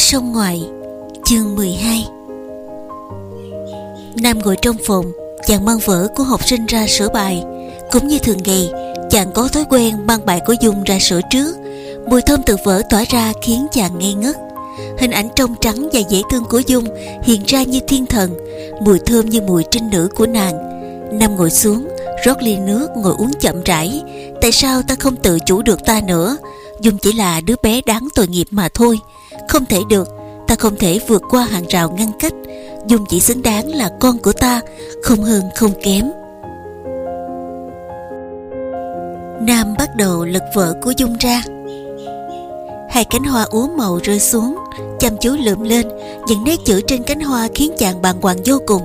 Sông ngoại, Chương 12 Nam ngồi trong phòng, Chàng mang vở của học sinh ra sửa bài. Cũng như thường ngày, Chàng có thói quen mang bài của Dung ra sửa trước. Mùi thơm từ vở tỏa ra Khiến chàng ngây ngất. Hình ảnh trong trắng và dễ thương của Dung Hiện ra như thiên thần, Mùi thơm như mùi trinh nữ của nàng. Nam ngồi xuống, rót ly nước ngồi uống chậm rãi. Tại sao ta không tự chủ được ta nữa? Dung chỉ là đứa bé đáng tội nghiệp mà thôi. Không thể được. Ta không thể vượt qua hàng rào ngăn cách. Dung chỉ xứng đáng là con của ta, Không hơn không kém. Nam bắt đầu lật vợ của Dung ra. Hai cánh hoa úa màu rơi xuống, Chăm chú lượm lên, Những nét chữ trên cánh hoa khiến chàng bàng hoàng vô cùng.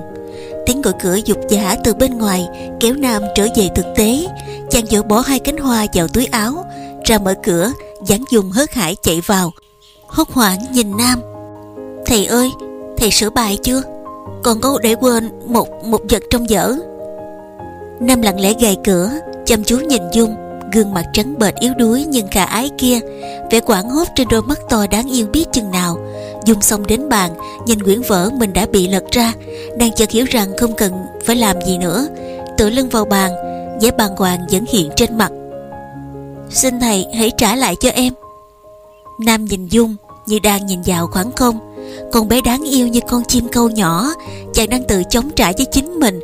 Tiếng gọi cửa dục giả từ bên ngoài Kéo Nam trở về thực tế. Chàng dỡ bỏ hai cánh hoa vào túi áo, Ra mở cửa Giảng dùng hớt hải chạy vào. Hốt hoảng nhìn Nam. Thầy ơi, Thầy sửa bài chưa? Còn có để quên một một vật trong dở Nam lặng lẽ gầy cửa, Chăm chú nhìn Dung, Gương mặt trắng bệch yếu đuối nhưng khả ái kia, Vẻ quảng hốt trên đôi mắt to đáng yêu biết chừng nào. Dung xong đến bàn, Nhìn quyển vở mình đã bị lật ra, Đang chợt hiểu rằng không cần phải làm gì nữa. Tựa lưng vào bàn, vẻ bàng hoàng vẫn hiện trên mặt. Xin thầy hãy trả lại cho em. Nam nhìn Dung như đang nhìn vào khoảng không. Con bé đáng yêu như con chim câu nhỏ, Chàng đang tự chống trả với chính mình.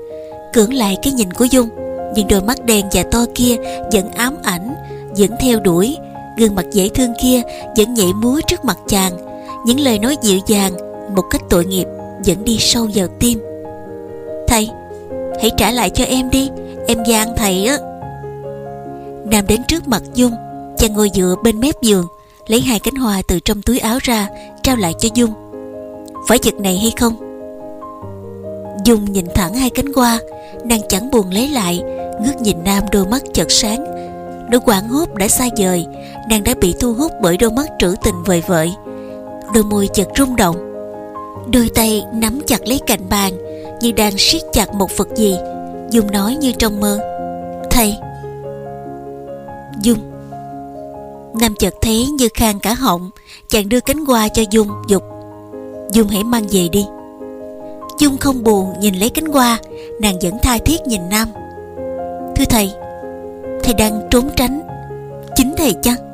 Cưỡng lại cái nhìn của Dung, Nhưng đôi mắt đen và to kia Vẫn ám ảnh, Vẫn theo đuổi. Gương mặt dễ thương kia Vẫn nhảy múa trước mặt chàng. Những lời nói dịu dàng Một cách tội nghiệp Vẫn đi sâu vào tim. Thầy, Hãy trả lại cho em đi, Em gian thầy á. Nam đến trước mặt Dung, Chàng ngồi dựa bên mép giường. Lấy hai cánh hoa từ trong túi áo ra, Trao lại cho Dung. Phải vật này hay không? Dung nhìn thẳng hai cánh hoa, Nàng chẳng buồn lấy lại, Ngước nhìn Nam đôi mắt chợt sáng. Nỗi quảng hốt đã xa vời, Nàng đã bị thu hút bởi đôi mắt trữ tình vời vợi. Đôi môi chợt rung động. Đôi tay nắm chặt lấy cạnh bàn, Như đang siết chặt một vật gì. Dung nói như trong mơ. Thầy. Dung Nam chợt thấy như khang cả họng, Chàng đưa cánh hoa cho Dung, dục. Dung hãy mang về đi. Dung không buồn nhìn lấy cánh hoa, Nàng vẫn tha thiết nhìn Nam. Thưa thầy Thầy đang trốn tránh. Chính thầy chăng?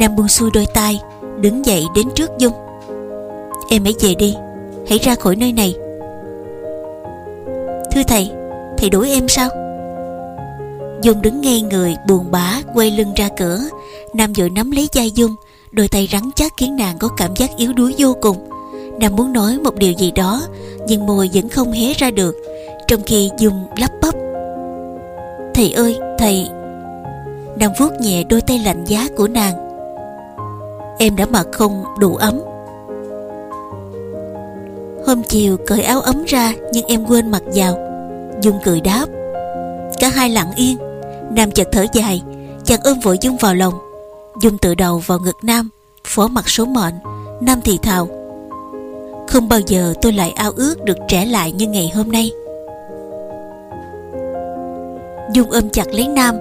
Nam buông xuôi đôi tay, Đứng dậy đến trước Dung. Em hãy về đi, Hãy ra khỏi nơi này. Thưa thầy Thầy đuổi em sao? Dung đứng ngay người, buồn bã, Quay lưng ra cửa. Nam vội nắm lấy vai Dung, Đôi tay rắn chắc khiến nàng có cảm giác yếu đuối vô cùng. Nam muốn nói một điều gì đó, Nhưng môi vẫn không hé ra được, Trong khi Dung lắp bắp. Thầy ơi, thầy Nam vuốt nhẹ đôi tay lạnh giá của nàng. Em đã mặc không đủ ấm. Hôm chiều cởi áo ấm ra, Nhưng em quên mặc vào. Dung cười đáp, Cả hai lặng yên. Nam chợt thở dài, Chàng ôm vội Dung vào lòng. Dung tự đầu vào ngực Nam, Phó mặt số mệnh, Nam thì thào. Không bao giờ tôi lại ao ước được trẻ lại như ngày hôm nay. Dung ôm chặt lấy Nam,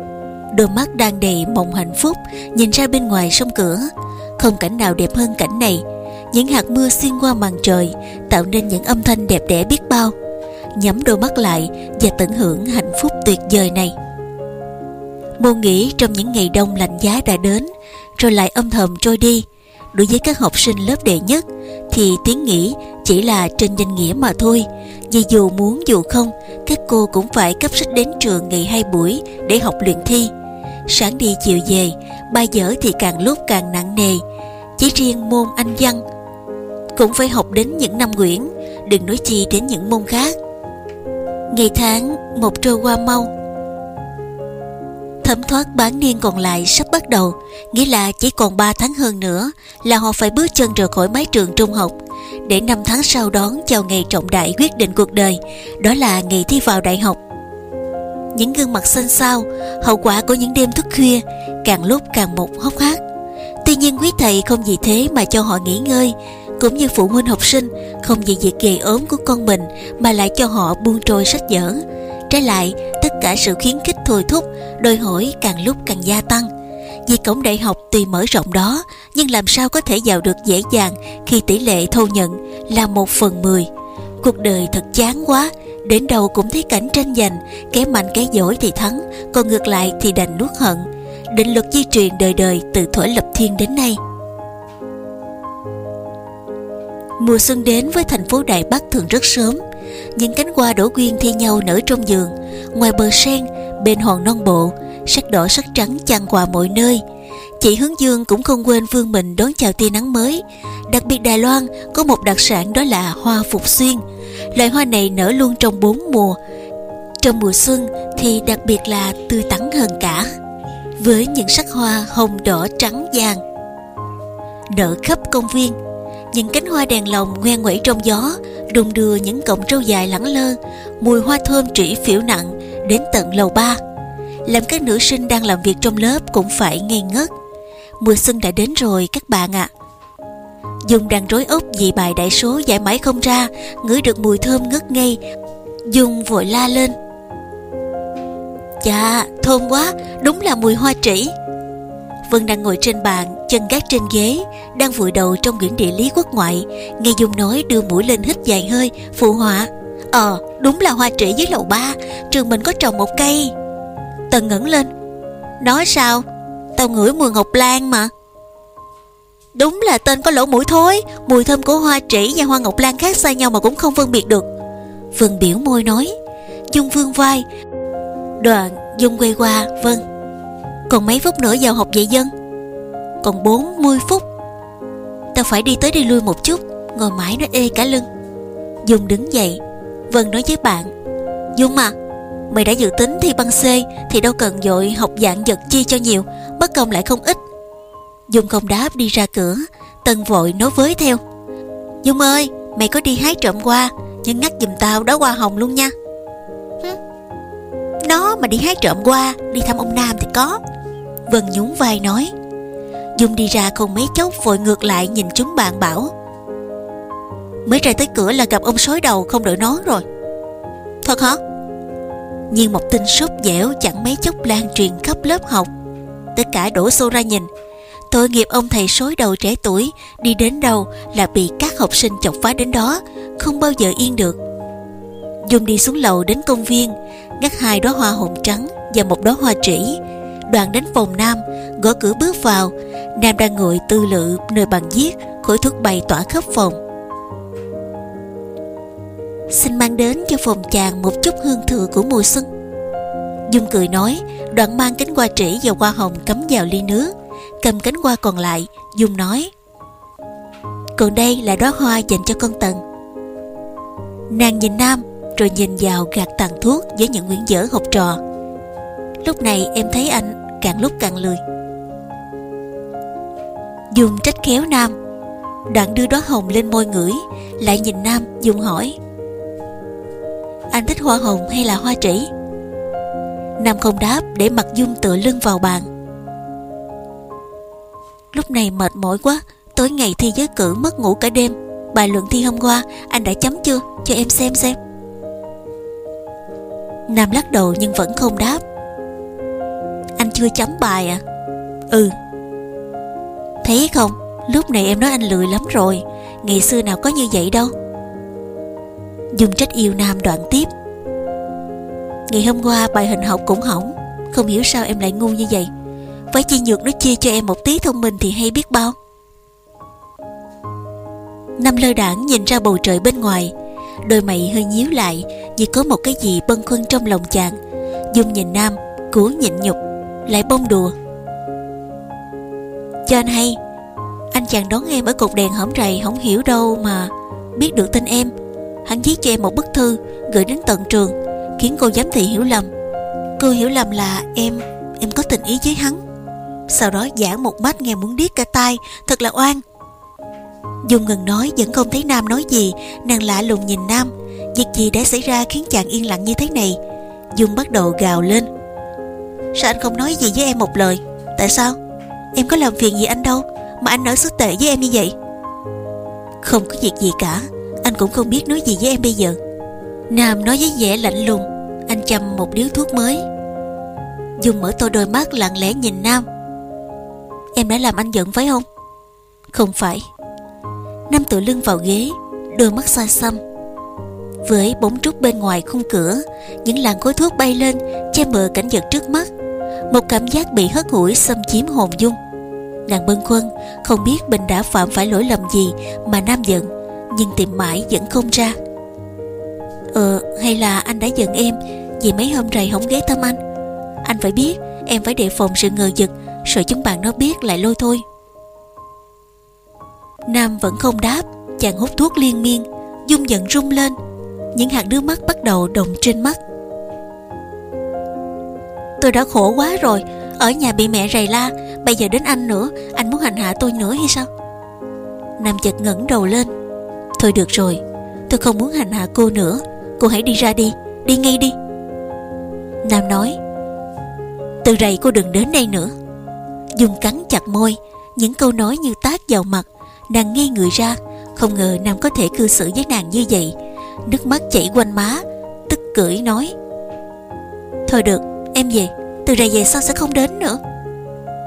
Đôi mắt đang đầy mộng hạnh phúc, Nhìn ra bên ngoài sông cửa. Không cảnh nào đẹp hơn cảnh này. Những hạt mưa xuyên qua màn trời, Tạo nên những âm thanh đẹp đẽ biết bao. Nhắm đôi mắt lại Và tận hưởng hạnh phúc tuyệt vời này. Mô nghĩ trong những ngày đông lạnh giá đã đến, Rồi lại âm thầm trôi đi. Đối với các học sinh lớp đệ nhất, Thì tiếng nghỉ chỉ là trên danh nghĩa mà thôi. Vì dù muốn dù không, Các cô cũng phải cấp sách đến trường ngày hai buổi Để học luyện thi. Sáng đi chiều về Bài dở thì càng lúc càng nặng nề. Chỉ riêng môn Anh văn Cũng phải học đến những năm quyển Đừng nói chi đến những môn khác. Ngày tháng một trôi qua mau Thấm thoát bán niên còn lại sắp bắt đầu. Nghĩa là chỉ còn 3 tháng hơn nữa Là họ phải bước chân rời khỏi mái trường trung học. Để năm tháng sau đón chào ngày trọng đại quyết định cuộc đời, Đó là ngày thi vào đại học. Những gương mặt xanh xao, Hậu quả của những đêm thức khuya, Càng lúc càng một hốc hác. Tuy nhiên quý thầy không vì thế mà cho họ nghỉ ngơi, Cũng như phụ huynh học sinh, Không vì việc ghề ốm của con mình Mà lại cho họ buông trôi sách vở. Trái lại cả sự khuyến khích thôi thúc, Đòi hỏi càng lúc càng gia tăng. Vì cổng đại học tuy mở rộng đó, Nhưng làm sao có thể vào được dễ dàng Khi tỷ lệ thâu nhận là một phần mười. Cuộc đời thật chán quá, Đến đâu cũng thấy cảnh tranh giành, Kẻ mạnh kẻ giỏi thì thắng, Còn ngược lại thì đành nuốt hận. Định luật di truyền đời đời từ thuở lập thiên đến nay. Mùa xuân đến với thành phố Đại Bắc thường rất sớm những cánh hoa đổ quyên thi nhau nở trong giường. Ngoài bờ sen, bên hòn non bộ Sắc đỏ sắc trắng chăn hòa mọi nơi. Chị Hướng Dương cũng không quên vương mình đón chào tia nắng mới. Đặc biệt Đài Loan có một đặc sản đó là hoa phục xuyên. Loại hoa này nở luôn trong bốn mùa. Trong mùa xuân thì đặc biệt là tươi tắn hơn cả Với những sắc hoa hồng đỏ trắng vàng. Nở khắp công viên những cánh hoa đèn lồng ngoe nguẩy trong gió đung đưa những cọng râu dài lẳng lơ, mùi hoa thơm trĩ phiểu nặng đến tận lầu ba. Làm các nữ sinh đang làm việc trong lớp cũng phải ngây ngất. Mùa xuân đã đến rồi các bạn ạ. À. Dung đang rối ốc vì bài đại số giải mãi không ra, Ngửi được mùi thơm ngất ngây. Dung vội la lên. Chà, thơm quá, Đúng là mùi hoa trĩ. Vân đang ngồi trên bàn, Chân gác trên ghế, Đang vùi đầu trong quyển địa lý quốc ngoại. Nghe Dung nói đưa mũi lên hít dài hơi, Phụ họa Ờ đúng là hoa trĩ dưới lầu ba, Trường mình có trồng một cây. Tần ngẩng lên, Nói sao? Tao ngửi mùi ngọc lan mà. Đúng là tên có lỗ mũi thối, Mùi thơm của hoa trĩ và hoa ngọc lan khác xa nhau mà cũng không phân biệt được. Vân biểu môi nói. Dung vương vai. Đoạn Dung quay qua Vân còn mấy phút nữa vào học dạy dân. Còn 40 phút, Tao phải đi tới đi lui một chút. Ngồi mãi nó ê cả lưng. Dung đứng dậy, Vân nói với bạn, Dung mà Mày đã dự tính thi băng C Thì đâu cần dội học dạng vật chi cho nhiều, Bất công lại không ít. Dung không đáp đi ra cửa, Tân vội nói với theo, Dung ơi, mày có đi hái trộm qua Nhưng ngắt giùm tao đó hoa hồng luôn nha. Nó mà đi hái trộm qua Đi thăm ông Nam thì có. Vân nhún vai nói. Dung đi ra không mấy chốc vội ngược lại nhìn chúng bạn bảo. Mới ra tới cửa là gặp ông sói đầu không đội nón rồi. Thật hả? Nhưng một tin sốt dẻo chẳng mấy chốc lan truyền khắp lớp học. Tất cả đổ xô ra nhìn. Tội nghiệp ông thầy sói đầu trẻ tuổi Đi đến đâu là bị các học sinh chọc phá đến đó, Không bao giờ yên được. Dung đi xuống lầu đến công viên, Ngắt hai đóa hoa hồng trắng Và một đóa hoa trĩ Đoàn đến phòng Nam, Gõ cửa bước vào. Nam đang ngồi tư lự nơi bàn viết, Khối thuốc bay tỏa khắp phòng. Xin mang đến cho phòng chàng Một chút hương thừa của mùa xuân. Dung cười nói, Đoạn mang cánh hoa trĩ và hoa hồng cắm vào ly nước cầm cánh hoa còn lại, Dung nói, Còn đây là đóa hoa dành cho con Tần. Nàng nhìn Nam, Rồi nhìn vào gạt tàn thuốc Với những nguyễn dở học trò. Lúc này em thấy anh càng lúc càng lười. Dung trách khéo Nam. Đoạn đưa đóa hồng lên môi ngửi, Lại nhìn Nam Dung hỏi. Anh thích hoa hồng hay là hoa trĩ? Nam không đáp để mặt Dung tựa lưng vào bàn. Lúc này mệt mỏi quá, Tối ngày thi giới cử mất ngủ cả đêm. Bài luận thi hôm qua, Anh đã chấm chưa? Cho em xem xem. Nam lắc đầu nhưng vẫn không đáp. Anh chưa chấm bài à? Ừ. Thấy không? Lúc này em nói anh lười lắm rồi. Ngày xưa nào có như vậy đâu. Dung trách yêu Nam đoạn tiếp. Ngày hôm qua bài hình học cũng hỏng. Không hiểu sao em lại ngu như vậy. Phải chi nhược nó chia cho em một tí thông minh thì hay biết bao. Năm lơ đảng nhìn ra bầu trời bên ngoài. Đôi mày hơi nhíu lại, Như có một cái gì bâng khuâng trong lòng chàng. Dung nhìn Nam Cố nhịn nhục. Lại bông đùa. Cho anh hay, Anh chàng đón em ở cột đèn hõm rầy Không hiểu đâu mà Biết được tên em. Hắn viết cho em một bức thư Gửi đến tận trường, Khiến cô giám thị hiểu lầm. Cô hiểu lầm là em Em có tình ý với hắn. Sau đó giảng một bát nghe muốn điếc cả tai, Thật là oan. Dung ngừng nói vẫn không thấy Nam nói gì, Nàng lạ lùng nhìn Nam. Việc gì đã xảy ra khiến chàng yên lặng như thế này? Dung bắt đầu gào lên. Sao anh không nói gì với em một lời? Tại sao? Em có làm phiền gì anh đâu, Mà anh nói sức tệ với em như vậy? Không có việc gì cả, Anh cũng không biết nói gì với em bây giờ. Nam nói với vẻ lạnh lùng, Anh châm một điếu thuốc mới. Dung mở to đôi mắt lặng lẽ nhìn Nam. Em đã làm anh giận phải không? Không phải. Nam tựa lưng vào ghế, Đôi mắt xa xăm. Với bóng trúc bên ngoài khung cửa, Những làn khói thuốc bay lên, Che mờ cảnh vật trước mắt. Một cảm giác bị hất hủi xâm chiếm hồn dung. Nàng bâng khuâng, Không biết mình đã phạm phải lỗi lầm gì Mà Nam giận, Nhưng tìm mãi vẫn không ra. Ờ hay là anh đã giận em, Vì mấy hôm rày không ghé thăm anh? Anh phải biết, Em phải đề phòng sự ngờ vực, Sợ chúng bạn nó biết lại lôi thôi. Nam vẫn không đáp, Chàng hút thuốc liên miên, Dung giận rung lên. Những hạt nước mắt bắt đầu đồng trên mắt. Tôi đã khổ quá rồi. Ở nhà bị mẹ rầy la, Bây giờ đến anh nữa, Anh muốn hành hạ tôi nữa hay sao? Nam chợt ngẩng đầu lên. Thôi được rồi, Tôi không muốn hành hạ cô nữa. Cô hãy đi ra đi Đi ngay đi. Nam nói, Từ rầy cô đừng đến đây nữa. Dung cắn chặt môi, Những câu nói như tát vào mặt, Nàng nghe người ra. Không ngờ Nam có thể cư xử với nàng như vậy. Nước mắt chảy quanh má, Tức cưỡi nói, Thôi được em về, Từ này về sau sẽ không đến nữa.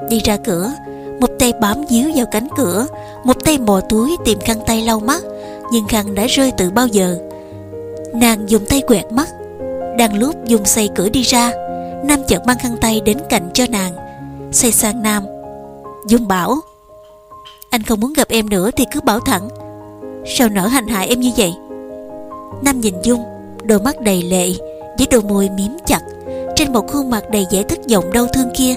Đi ra cửa, Một tay bám díu vào cánh cửa, Một tay mò túi tìm khăn tay lau mắt, Nhưng khăn đã rơi từ bao giờ. Nàng dùng tay quẹt mắt, Đang lúc dùng xây cửa đi ra, Nam chợt mang khăn tay đến cạnh cho nàng. Xây sang Nam, Dung bảo, Anh không muốn gặp em nữa thì cứ bảo thẳng. Sao nỡ hành hại em như vậy? Nam nhìn Dung, Đôi mắt đầy lệ, Với đôi môi miếm chặt. Trên một khuôn mặt đầy vẻ thất vọng, đau thương kia,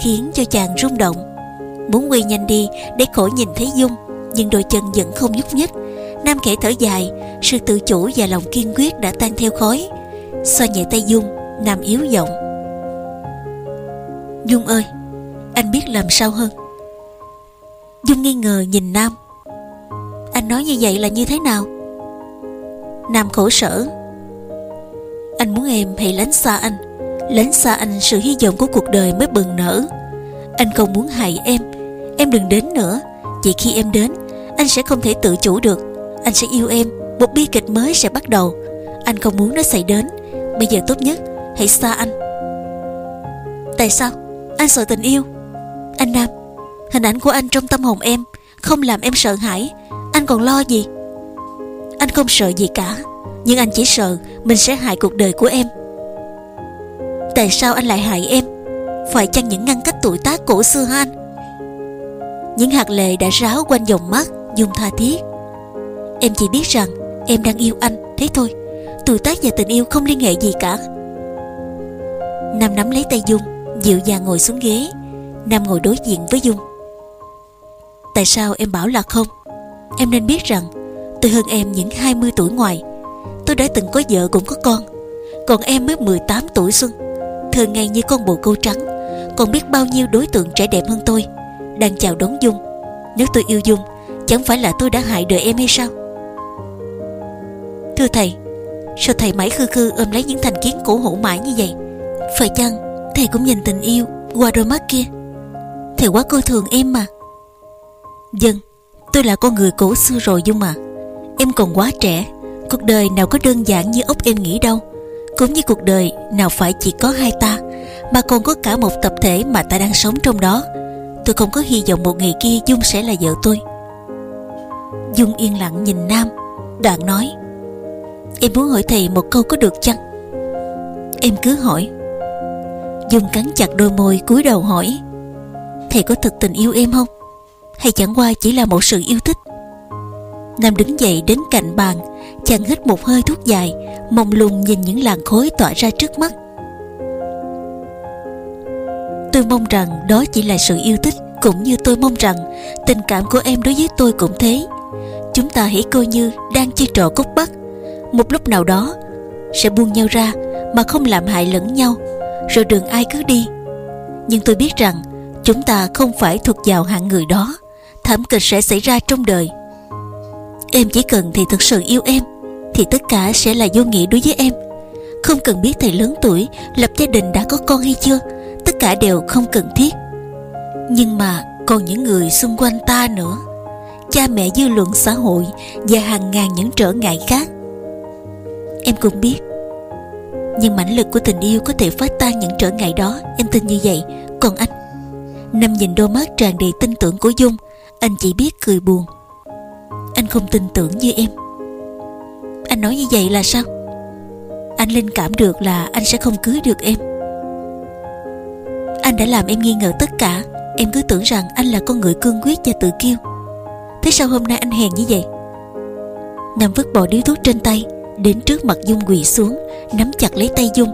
Khiến cho chàng rung động. Muốn quay nhanh đi để khỏi nhìn thấy Dung, Nhưng đôi chân vẫn không nhúc nhích. Nam khẽ thở dài, Sự tự chủ và lòng kiên quyết đã tan theo khói. Xoa nhẹ tay Dung, Nam yếu giọng. Dung ơi, Anh biết làm sao hơn? Dung nghi ngờ nhìn Nam. Anh nói như vậy là như thế nào? Nam khổ sở. Anh muốn em hãy lánh xa anh. Lánh xa anh, sự hy vọng của cuộc đời mới bừng nở. Anh không muốn hại em Em đừng đến nữa. Chỉ khi em đến, Anh sẽ không thể tự chủ được. Anh sẽ yêu em, Một bi kịch mới sẽ bắt đầu. Anh không muốn nó xảy đến. Bây giờ tốt nhất, Hãy xa anh. Tại sao? Anh sợ tình yêu. Anh Nam, Hình ảnh của anh trong tâm hồn em Không làm em sợ hãi. Anh còn lo gì? Anh không sợ gì cả, Nhưng anh chỉ sợ Mình sẽ hại cuộc đời của em. Tại sao anh lại hại em? Phải chăng những ngăn cách tuổi tác cổ xưa hả anh? Những hạt lệ đã ráo quanh dòng mắt, Dung tha thiết. Em chỉ biết rằng em đang yêu anh, Thế thôi. Tuổi tác và tình yêu không liên hệ gì cả. Nam nắm lấy tay Dung, Dịu dàng ngồi xuống ghế. Nam ngồi đối diện với Dung. Tại sao em bảo là không? Em nên biết rằng Tôi hơn em những 20 tuổi ngoài. Tôi đã từng có vợ cũng có con. Còn em mới 18 tuổi xuân. Thường ngày như con bồ câu trắng. Còn biết bao nhiêu đối tượng trẻ đẹp hơn tôi? Đang chào đón Dung. Nếu tôi yêu Dung, Chẳng phải là tôi đã hại đời em hay sao? Thưa thầy, Sao thầy mãi khư khư ôm lấy những thành kiến cổ hủ mãi như vậy? Phải chăng Thầy cũng nhìn tình yêu qua đôi mắt kia? Thầy quá coi thường em mà. Dân Tôi là con người cổ xưa rồi Dung à Em còn quá trẻ, Cuộc đời nào có đơn giản như ốc em nghĩ đâu. Cũng như cuộc đời, nào phải chỉ có hai ta, Mà còn có cả một tập thể mà ta đang sống trong đó. Tôi không có hy vọng một ngày kia Dung sẽ là vợ tôi. Dung yên lặng nhìn Nam, Đoạn nói, Em muốn hỏi thầy một câu có được chăng? Em cứ hỏi. Dung cắn chặt đôi môi cúi đầu hỏi, Thầy có thực tình yêu em không? Hay chẳng qua chỉ là một sự yêu thích? Nam đứng dậy đến cạnh bàn, Chàng hít một hơi thuốc dài Mông lung nhìn những làn khói tỏa ra trước mắt. Tôi mong rằng đó chỉ là sự yêu thích, Cũng như tôi mong rằng Tình cảm của em đối với tôi cũng thế. Chúng ta hãy coi như đang chơi trò cốt bắt. Một lúc nào đó, Sẽ buông nhau ra Mà không làm hại lẫn nhau, Rồi đường ai cứ đi. Nhưng tôi biết rằng Chúng ta không phải thuộc vào hạng người đó, Thảm kịch sẽ xảy ra trong đời. Em chỉ cần thầy thực sự yêu em, Thì tất cả sẽ là vô nghĩa đối với em. Không cần biết thầy lớn tuổi, Lập gia đình đã có con hay chưa, Tất cả đều không cần thiết. Nhưng mà còn những người xung quanh ta nữa. Cha mẹ dư luận xã hội Và hàng ngàn những trở ngại khác. Em cũng biết. Nhưng mãnh lực của tình yêu Có thể phá tan những trở ngại đó, Em tin như vậy. Còn anh? Năm nhìn đôi mắt tràn đầy tin tưởng của Dung, Anh chỉ biết cười buồn. Anh không tin tưởng như em. Anh nói như vậy là sao? Anh linh cảm được là anh sẽ không cưới được em. Anh đã làm em nghi ngờ tất cả. Em cứ tưởng rằng anh là con người cương quyết và tự kiêu. Thế sao hôm nay anh hèn như vậy? Nam vứt bỏ điếu thuốc trên tay, Đến trước mặt Dung quỳ xuống, Nắm chặt lấy tay Dung.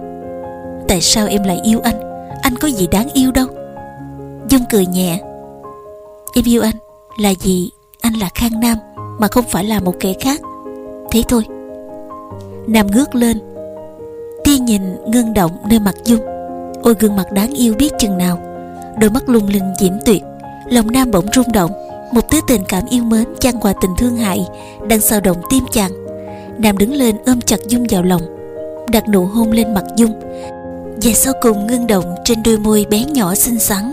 Tại sao em lại yêu anh? Anh có gì đáng yêu đâu. Dung cười nhẹ. Em yêu anh, là vì anh là Khang Nam. Mà không phải là một kẻ khác. Thế thôi. Nam ngước lên. Tia nhìn ngưng động nơi mặt Dung. Ôi, gương mặt đáng yêu biết chừng nào. Đôi mắt lung linh diễm tuyệt. Lòng Nam bỗng rung động. Một thứ tình cảm yêu mến chan hòa tình thương hại Đang sao động tim chàng. Nam đứng lên ôm chặt Dung vào lòng. Đặt nụ hôn lên mặt Dung. Và sau cùng ngưng động trên đôi môi bé nhỏ xinh xắn.